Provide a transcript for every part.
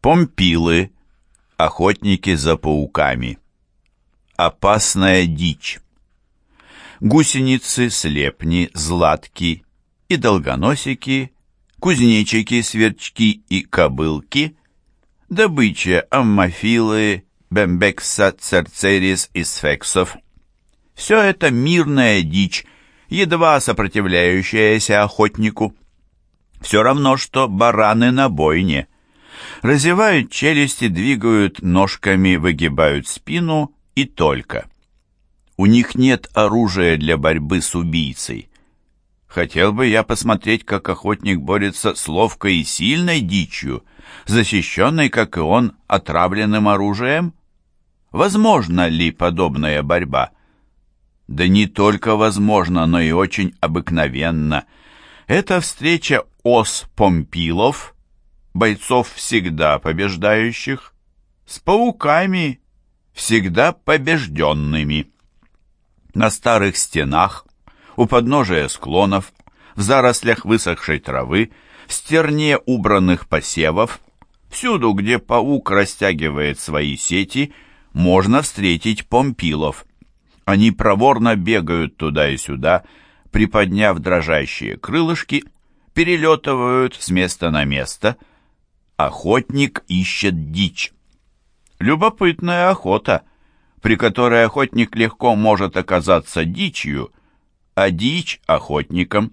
Помпилы, охотники за пауками. Опасная дичь. Гусеницы, слепни, златки и долгоносики, кузнечики, сверчки и кобылки, добыча аммофилы, бембекса, церцерис и сфексов. Все это мирная дичь, едва сопротивляющаяся охотнику. Все равно, что бараны на бойне. Разевают челюсти, двигают ножками, выгибают спину и только. У них нет оружия для борьбы с убийцей. Хотел бы я посмотреть, как охотник борется с ловкой и сильной дичью, защищенной, как и он, отравленным оружием. Возможно ли подобная борьба? Да не только возможно, но и очень обыкновенно. Это встреча ос-помпилов, бойцов всегда побеждающих, с пауками, всегда побежденными. На старых стенах, у подножия склонов, в зарослях высохшей травы, в стерне убранных посевов, всюду, где паук растягивает свои сети, можно встретить помпилов. Они проворно бегают туда и сюда, приподняв дрожащие крылышки, перелетывают с места на место. Охотник ищет дичь. Любопытная охота, при которой охотник легко может оказаться дичью, а дичь — охотником.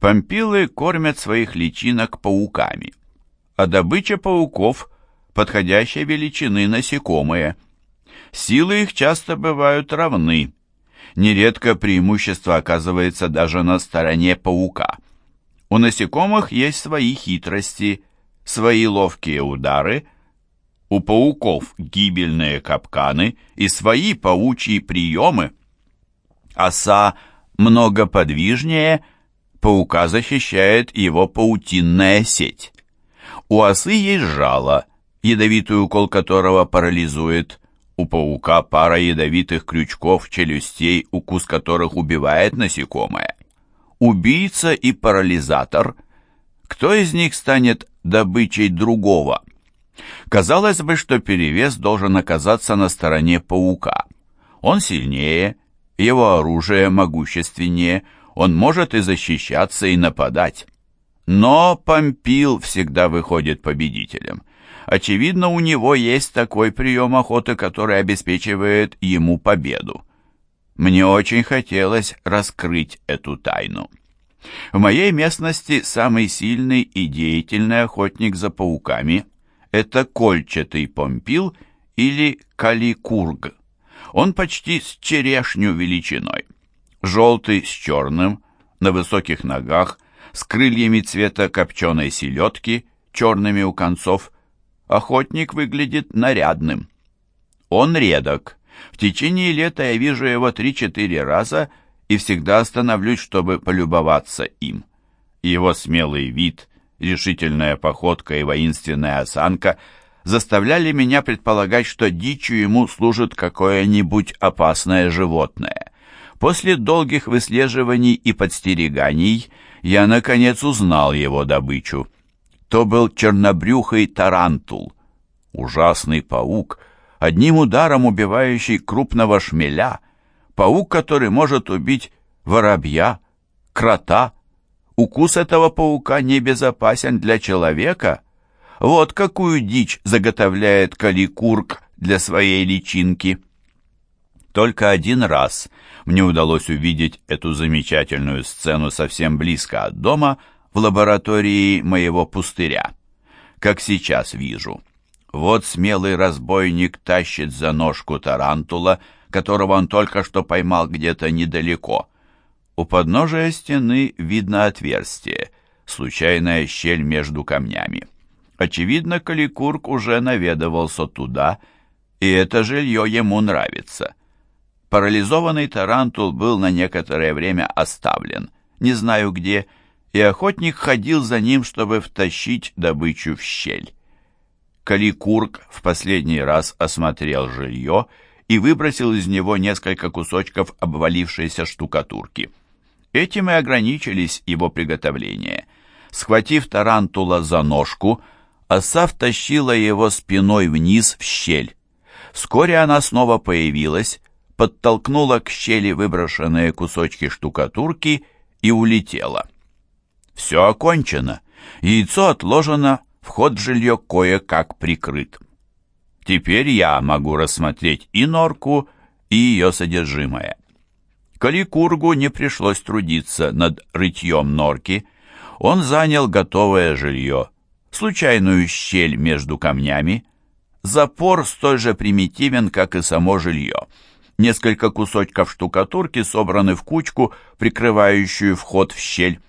Помпилы кормят своих личинок пауками, а добыча пауков — подходящей величины насекомые. Силы их часто бывают равны. Нередко преимущество оказывается даже на стороне паука. У насекомых есть свои хитрости, свои ловкие удары — у пауков гибельные капканы и свои паучьи приемы. Оса много подвижнее, паука защищает его паутинная сеть. У осы есть жало, ядовитый укол которого парализует. У паука пара ядовитых крючков, челюстей, укус которых убивает насекомое. Убийца и парализатор. Кто из них станет добычей другого? Казалось бы, что перевес должен оказаться на стороне паука. Он сильнее, его оружие могущественнее, он может и защищаться, и нападать. Но Помпил всегда выходит победителем. Очевидно, у него есть такой прием охоты, который обеспечивает ему победу. Мне очень хотелось раскрыть эту тайну. В моей местности самый сильный и деятельный охотник за пауками – это кольчатый помпил или каликург. Он почти с черешню величиной. Желтый с черным, на высоких ногах, с крыльями цвета копченой селедки, черными у концов. Охотник выглядит нарядным. Он редок. В течение лета я вижу его три-четыре раза и всегда остановлюсь, чтобы полюбоваться им. Его смелый вид, решительная походка и воинственная осанка заставляли меня предполагать, что дичью ему служит какое-нибудь опасное животное. После долгих выслеживаний и подстереганий я, наконец, узнал его добычу. То был чернобрюхый тарантул, ужасный паук, одним ударом убивающий крупного шмеля, паук, который может убить воробья, крота, Укус этого паука небезопасен для человека. Вот какую дичь заготовляет Каликург для своей личинки. Только один раз мне удалось увидеть эту замечательную сцену совсем близко от дома, в лаборатории моего пустыря. Как сейчас вижу. Вот смелый разбойник тащит за ножку тарантула, которого он только что поймал где-то недалеко. У подножия стены видно отверстие, случайная щель между камнями. Очевидно, Каликурк уже наведывался туда, и это жилье ему нравится. Парализованный тарантул был на некоторое время оставлен, не знаю где, и охотник ходил за ним, чтобы втащить добычу в щель. Каликург в последний раз осмотрел жилье и выбросил из него несколько кусочков обвалившейся штукатурки. Этим и ограничились его приготовления. Схватив тарантула за ножку, оса втащила его спиной вниз в щель. Вскоре она снова появилась, подтолкнула к щели выброшенные кусочки штукатурки и улетела. Все окончено. Яйцо отложено, вход в жилье кое-как прикрыт. Теперь я могу рассмотреть и норку, и ее содержимое. Каликургу не пришлось трудиться над рытьем норки. Он занял готовое жилье, случайную щель между камнями. Запор столь же примитивен, как и само жилье. Несколько кусочков штукатурки собраны в кучку, прикрывающую вход в щель.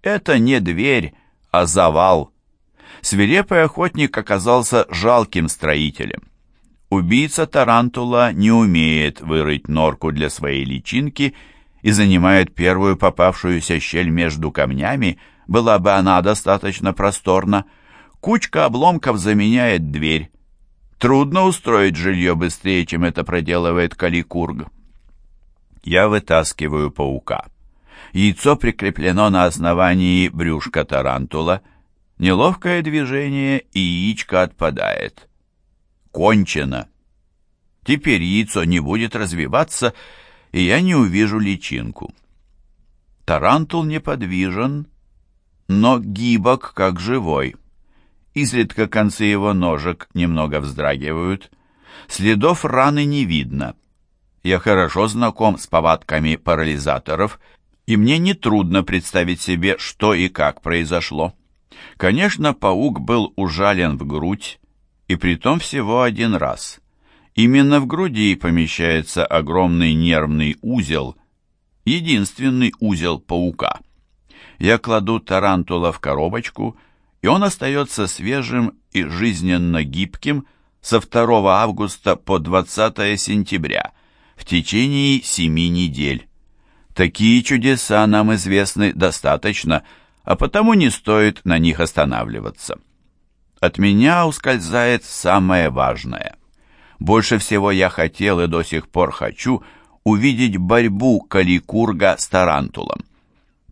Это не дверь, а завал. Свирепый охотник оказался жалким строителем. Убийца тарантула не умеет вырыть норку для своей личинки и занимает первую попавшуюся щель между камнями, была бы она достаточно просторна. Кучка обломков заменяет дверь. Трудно устроить жилье быстрее, чем это проделывает Каликург. Я вытаскиваю паука. Яйцо прикреплено на основании брюшка тарантула. Неловкое движение, и яичко отпадает. Кончено. Теперь яйцо не будет развиваться, и я не увижу личинку. Тарантул неподвижен, но гибок, как живой. Изредка концы его ножек немного вздрагивают. Следов раны не видно. Я хорошо знаком с повадками парализаторов, и мне нетрудно представить себе, что и как произошло. Конечно, паук был ужален в грудь, и притом всего один раз. Именно в груди помещается огромный нервный узел, единственный узел паука. Я кладу тарантула в коробочку, и он остается свежим и жизненно гибким со 2 августа по 20 сентября в течение семи недель. Такие чудеса нам известны достаточно, а потому не стоит на них останавливаться. От меня ускользает самое важное. Больше всего я хотел и до сих пор хочу увидеть борьбу Каликурга с тарантулом.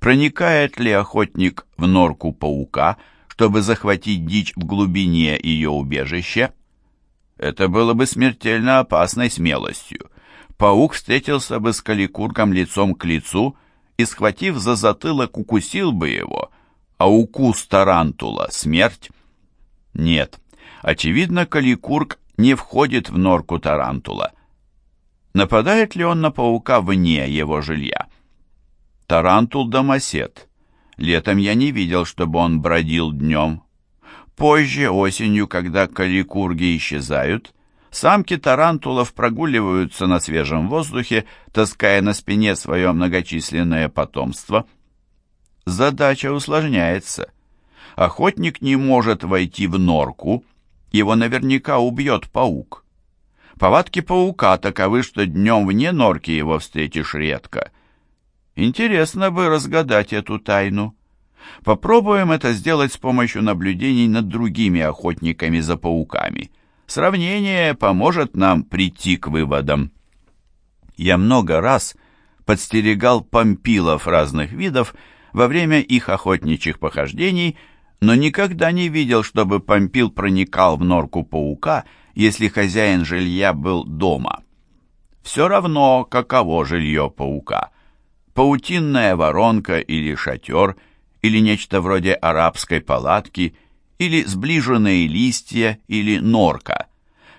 Проникает ли охотник в норку паука, чтобы захватить дичь в глубине ее убежища? Это было бы смертельно опасной смелостью. Паук встретился бы с Каликургом лицом к лицу и, схватив за затылок, укусил бы его, а укус тарантула — смерть. Нет, очевидно, Каликург не входит в норку тарантула. Нападает ли он на паука вне его жилья? Тарантул домосед. Летом я не видел, чтобы он бродил днем. Позже, осенью, когда каликурги исчезают, самки тарантулов прогуливаются на свежем воздухе, таская на спине свое многочисленное потомство. Задача усложняется — Охотник не может войти в норку, его наверняка убьет паук. Повадки паука таковы, что днем вне норки его встретишь редко. Интересно бы разгадать эту тайну. Попробуем это сделать с помощью наблюдений над другими охотниками за пауками. Сравнение поможет нам прийти к выводам. Я много раз подстерегал помпилов разных видов во время их охотничьих похождений – но никогда не видел, чтобы Помпил проникал в норку паука, если хозяин жилья был дома. Все равно, каково жилье паука. Паутинная воронка или шатер, или нечто вроде арабской палатки, или сближенные листья, или норка.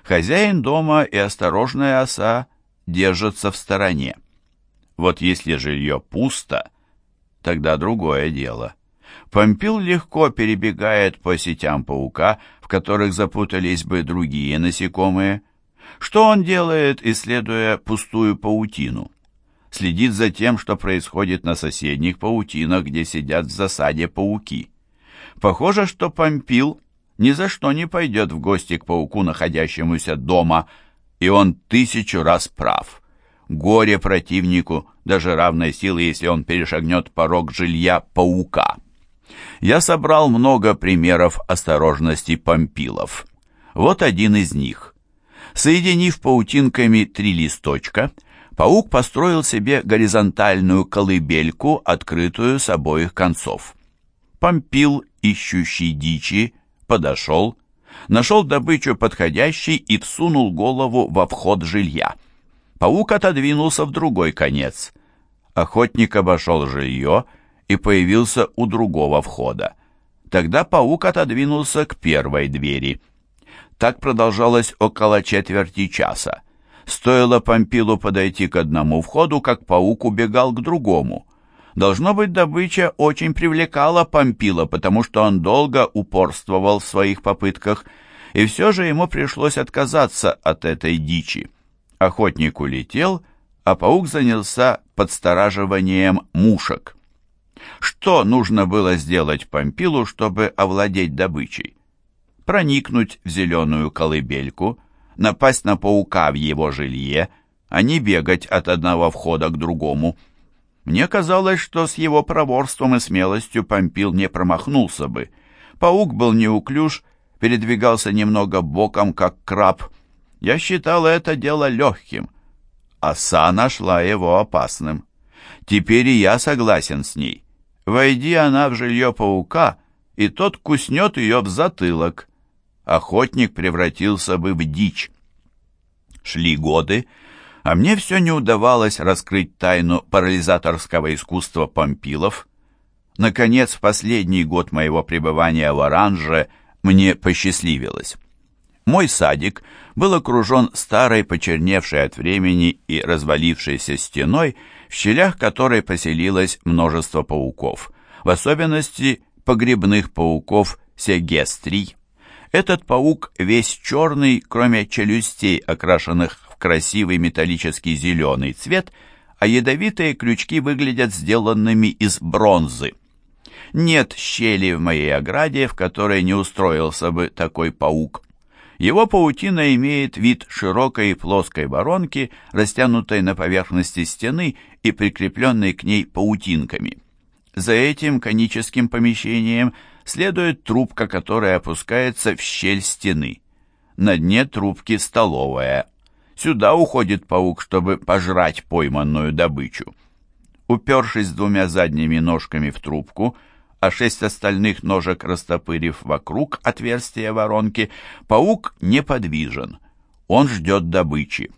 Хозяин дома и осторожная оса держатся в стороне. Вот если жилье пусто, тогда другое дело. Помпил легко перебегает по сетям паука, в которых запутались бы другие насекомые. Что он делает, исследуя пустую паутину? Следит за тем, что происходит на соседних паутинах, где сидят в засаде пауки. Похоже, что Помпил ни за что не пойдет в гости к пауку, находящемуся дома, и он тысячу раз прав. Горе противнику, даже равной силы, если он перешагнет порог жилья паука. Я собрал много примеров осторожности помпилов. Вот один из них. Соединив паутинками три листочка, паук построил себе горизонтальную колыбельку, открытую с обоих концов. Помпил, ищущий дичи, подошел, нашел добычу подходящей и всунул голову во вход жилья. Паук отодвинулся в другой конец. Охотник обошел жилье и появился у другого входа. Тогда паук отодвинулся к первой двери. Так продолжалось около четверти часа. Стоило Помпилу подойти к одному входу, как паук убегал к другому. Должно быть, добыча очень привлекала Помпила, потому что он долго упорствовал в своих попытках, и все же ему пришлось отказаться от этой дичи. Охотник улетел, а паук занялся подстораживанием мушек. Что нужно было сделать Помпилу, чтобы овладеть добычей? Проникнуть в зеленую колыбельку, напасть на паука в его жилье, а не бегать от одного входа к другому – мне казалось, что с его проворством и смелостью Помпил не промахнулся бы. Паук был неуклюж, передвигался немного боком, как краб. Я считал это дело легким. Оса нашла его опасным. Теперь и я согласен с ней. Войди она в жилье паука, и тот куснет ее в затылок. Охотник превратился бы в дичь. Шли годы, а мне все не удавалось раскрыть тайну парализаторского искусства помпилов. Наконец, в последний год моего пребывания в Оранже мне посчастливилось. Мой садик был окружен старой, почерневшей от времени и развалившейся стеной, в щелях которой поселилось множество пауков, в особенности погребных пауков сегестрий. Этот паук весь черный, кроме челюстей, окрашенных красивый металлический зеленый цвет, а ядовитые крючки выглядят сделанными из бронзы. Нет щели в моей ограде, в которой не устроился бы такой паук. Его паутина имеет вид широкой и плоской воронки, растянутой на поверхности стены и прикрепленной к ней паутинками. За этим коническим помещением следует трубка, которая опускается в щель стены. На дне трубки столовая. Сюда уходит паук, чтобы пожрать пойманную добычу. Упершись двумя задними ножками в трубку, а шесть остальных ножек растопырив вокруг отверстия воронки, паук неподвижен. Он ждет добычи.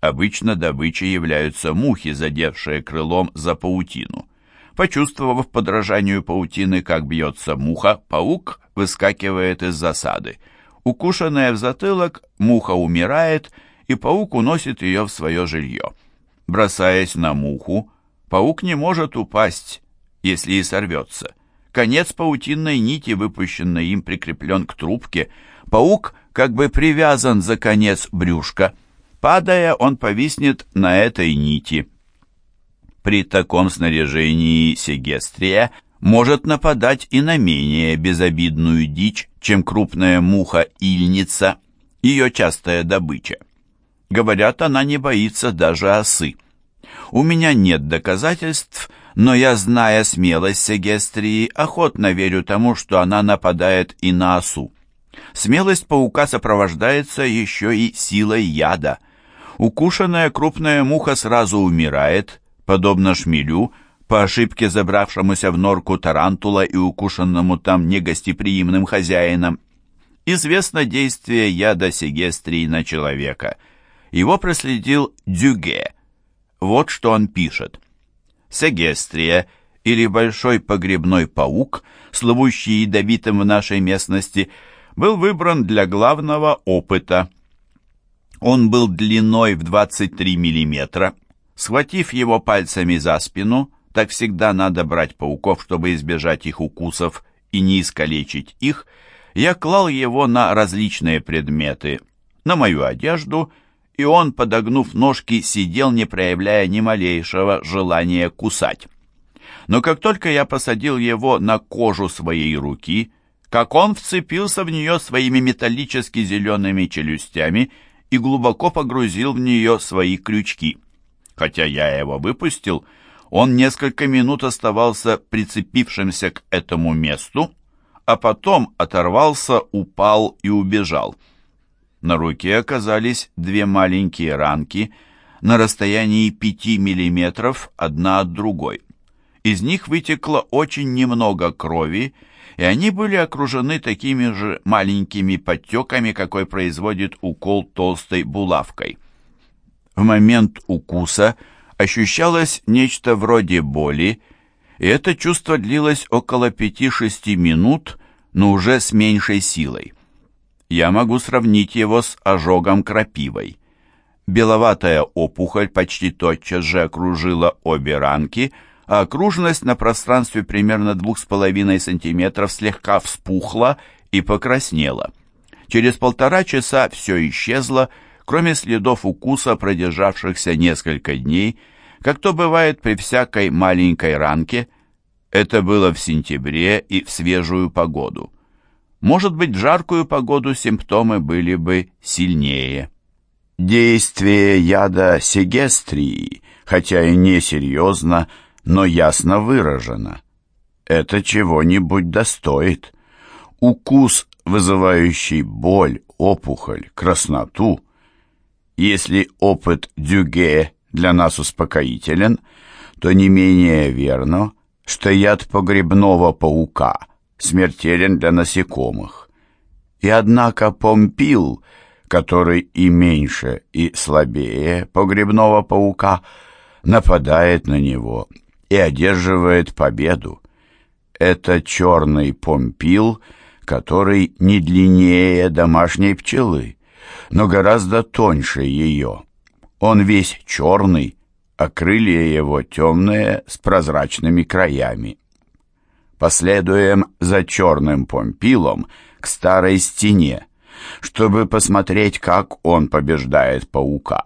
Обычно добычей являются мухи, задевшие крылом за паутину. Почувствовав подражанию паутины, как бьется муха, паук выскакивает из засады. Укушенная в затылок, муха умирает и паук уносит ее в свое жилье. Бросаясь на муху, паук не может упасть, если и сорвется. Конец паутинной нити, выпущенной им, прикреплен к трубке. Паук как бы привязан за конец брюшка. Падая, он повиснет на этой нити. При таком снаряжении сегестрия может нападать и на менее безобидную дичь, чем крупная муха-ильница, ее частая добыча. Говорят, она не боится даже осы. У меня нет доказательств, но я, зная смелость Сегестрии, охотно верю тому, что она нападает и на осу. Смелость паука сопровождается еще и силой яда. Укушенная крупная муха сразу умирает, подобно шмелю, по ошибке забравшемуся в норку тарантула и укушенному там негостеприимным хозяином. Известно действие яда Сегестрии на человека – его проследил Дюге. Вот что он пишет. Сегестрия, или большой погребной паук, слывущий ядовитым в нашей местности, был выбран для главного опыта. Он был длиной в 23 миллиметра. Схватив его пальцами за спину, так всегда надо брать пауков, чтобы избежать их укусов и не искалечить их, я клал его на различные предметы, на мою одежду и он, подогнув ножки, сидел, не проявляя ни малейшего желания кусать. Но как только я посадил его на кожу своей руки, как он вцепился в нее своими металлически зелеными челюстями и глубоко погрузил в нее свои крючки. Хотя я его выпустил, он несколько минут оставался прицепившимся к этому месту, а потом оторвался, упал и убежал. На руке оказались две маленькие ранки на расстоянии 5 миллиметров одна от другой. Из них вытекло очень немного крови, и они были окружены такими же маленькими подтеками, какой производит укол толстой булавкой. В момент укуса ощущалось нечто вроде боли, и это чувство длилось около 5-6 минут, но уже с меньшей силой. Я могу сравнить его с ожогом крапивой. Беловатая опухоль почти тотчас же окружила обе ранки, а окружность на пространстве примерно 2,5 см слегка вспухла и покраснела. Через полтора часа все исчезло, кроме следов укуса, продержавшихся несколько дней, как то бывает при всякой маленькой ранке. Это было в сентябре и в свежую погоду. Может быть, в жаркую погоду симптомы были бы сильнее. Действие яда сегестрии, хотя и не серьезно, но ясно выражено. Это чего-нибудь достоит. Укус, вызывающий боль, опухоль, красноту. Если опыт Дюге для нас успокоителен, то не менее верно, что яд погребного паука смертелен для насекомых. И однако помпил – который и меньше, и слабее погребного паука, нападает на него и одерживает победу. Это черный помпил, который не длиннее домашней пчелы, но гораздо тоньше ее. Он весь черный, а крылья его темные с прозрачными краями. Последуем за черным помпилом к старой стене, чтобы посмотреть, как он побеждает паука.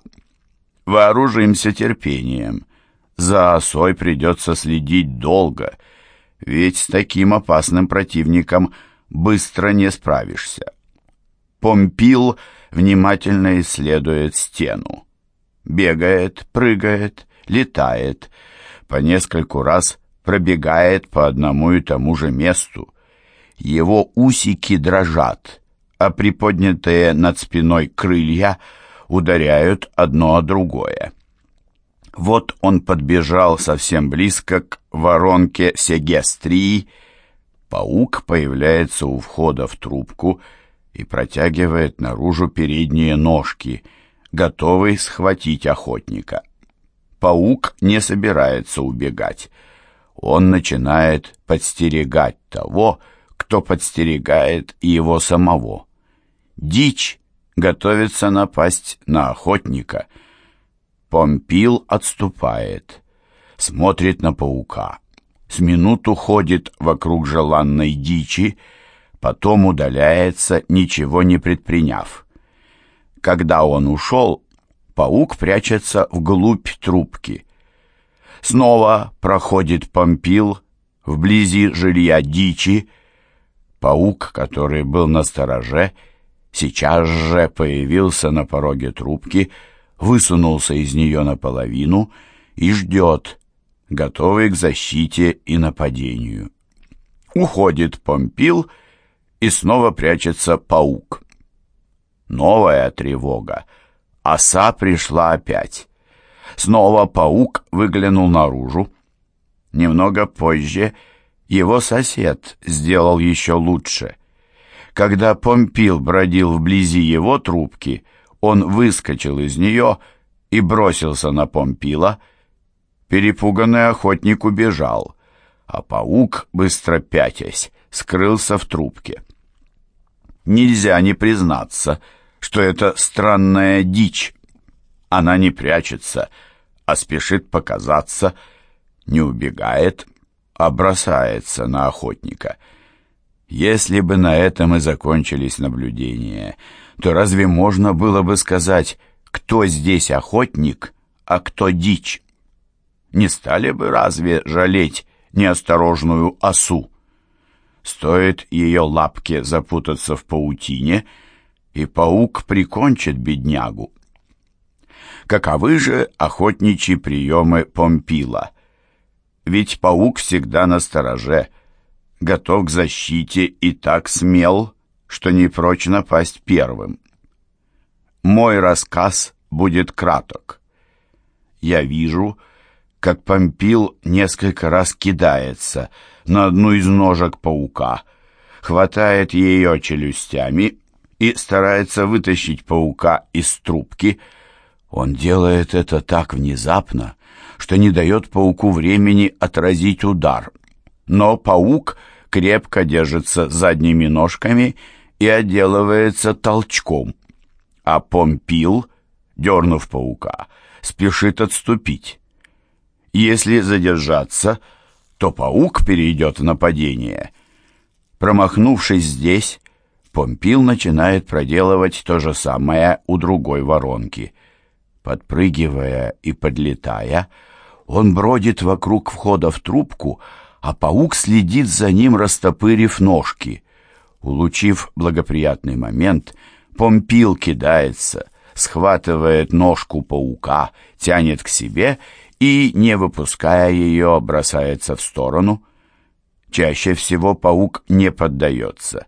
Вооружимся терпением. За осой придется следить долго, ведь с таким опасным противником быстро не справишься. Помпил внимательно исследует стену. Бегает, прыгает, летает, по нескольку раз пробегает по одному и тому же месту. Его усики дрожат, а приподнятые над спиной крылья ударяют одно о другое. Вот он подбежал совсем близко к воронке сегестрии. Паук появляется у входа в трубку и протягивает наружу передние ножки, готовый схватить охотника. Паук не собирается убегать. Он начинает подстерегать того, кто подстерегает его самого. Дичь готовится напасть на охотника. Помпил отступает, смотрит на паука. С минуту ходит вокруг желанной дичи, потом удаляется, ничего не предприняв. Когда он ушел, паук прячется вглубь трубки. Снова проходит помпил вблизи жилья дичи. Паук, который был на стороже, — сейчас же появился на пороге трубки, высунулся из нее наполовину и ждет, готовый к защите и нападению. Уходит Помпил, и снова прячется паук. Новая тревога. Оса пришла опять. Снова паук выглянул наружу. Немного позже его сосед сделал еще лучше — когда Помпил бродил вблизи его трубки, он выскочил из нее и бросился на Помпила. Перепуганный охотник убежал, а паук, быстро пятясь, скрылся в трубке. Нельзя не признаться, что это странная дичь. Она не прячется, а спешит показаться, не убегает, а бросается на охотника — если бы на этом и закончились наблюдения, то разве можно было бы сказать, кто здесь охотник, а кто дичь? Не стали бы разве жалеть неосторожную осу? Стоит ее лапке запутаться в паутине, и паук прикончит беднягу. Каковы же охотничьи приемы Помпила? Ведь паук всегда на стороже — готов к защите и так смел, что не прочь напасть первым. Мой рассказ будет краток. Я вижу, как Помпил несколько раз кидается, на одну из ножек паука, хватает ее челюстями и старается вытащить паука из трубки. Он делает это так внезапно, что не дает пауку времени отразить удар. Но паук крепко держится задними ножками и отделывается толчком, а Помпил, дернув паука, спешит отступить. Если задержаться, то паук перейдет в нападение. Промахнувшись здесь, Помпил начинает проделывать то же самое у другой воронки. Подпрыгивая и подлетая, он бродит вокруг входа в трубку, а паук следит за ним, растопырив ножки. Улучив благоприятный момент, Помпил кидается, схватывает ножку паука, тянет к себе и, не выпуская ее, бросается в сторону. Чаще всего паук не поддается.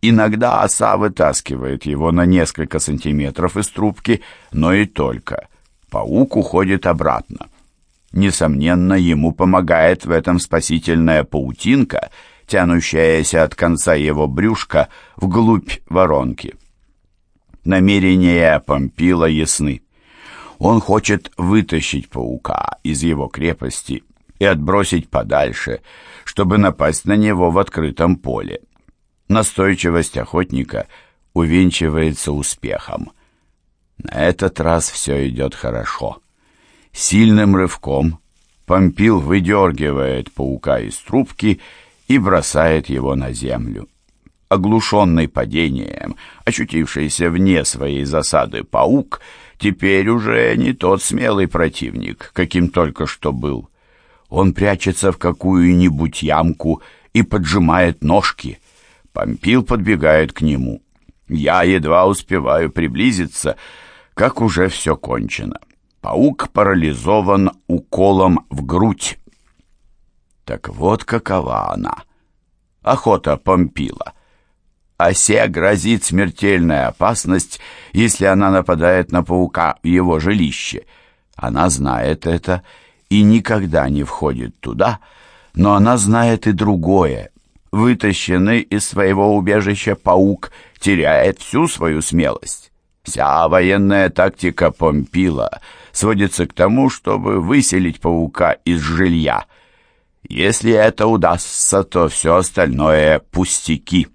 Иногда оса вытаскивает его на несколько сантиметров из трубки, но и только. Паук уходит обратно. Несомненно, ему помогает в этом спасительная паутинка, тянущаяся от конца его брюшка вглубь воронки. Намерения Помпила ясны. Он хочет вытащить паука из его крепости и отбросить подальше, чтобы напасть на него в открытом поле. Настойчивость охотника увенчивается успехом. На этот раз все идет хорошо. Сильным рывком Помпил выдергивает паука из трубки и бросает его на землю. Оглушенный падением, очутившийся вне своей засады паук, теперь уже не тот смелый противник, каким только что был. Он прячется в какую-нибудь ямку и поджимает ножки. Помпил подбегает к нему. Я едва успеваю приблизиться, как уже все кончено. Паук парализован уколом в грудь. Так вот какова она. Охота Помпила. Осе грозит смертельная опасность, если она нападает на паука в его жилище. Она знает это и никогда не входит туда, но она знает и другое. Вытащенный из своего убежища паук теряет всю свою смелость. Вся военная тактика Помпила сводится к тому, чтобы выселить паука из жилья. Если это удастся, то все остальное пустяки.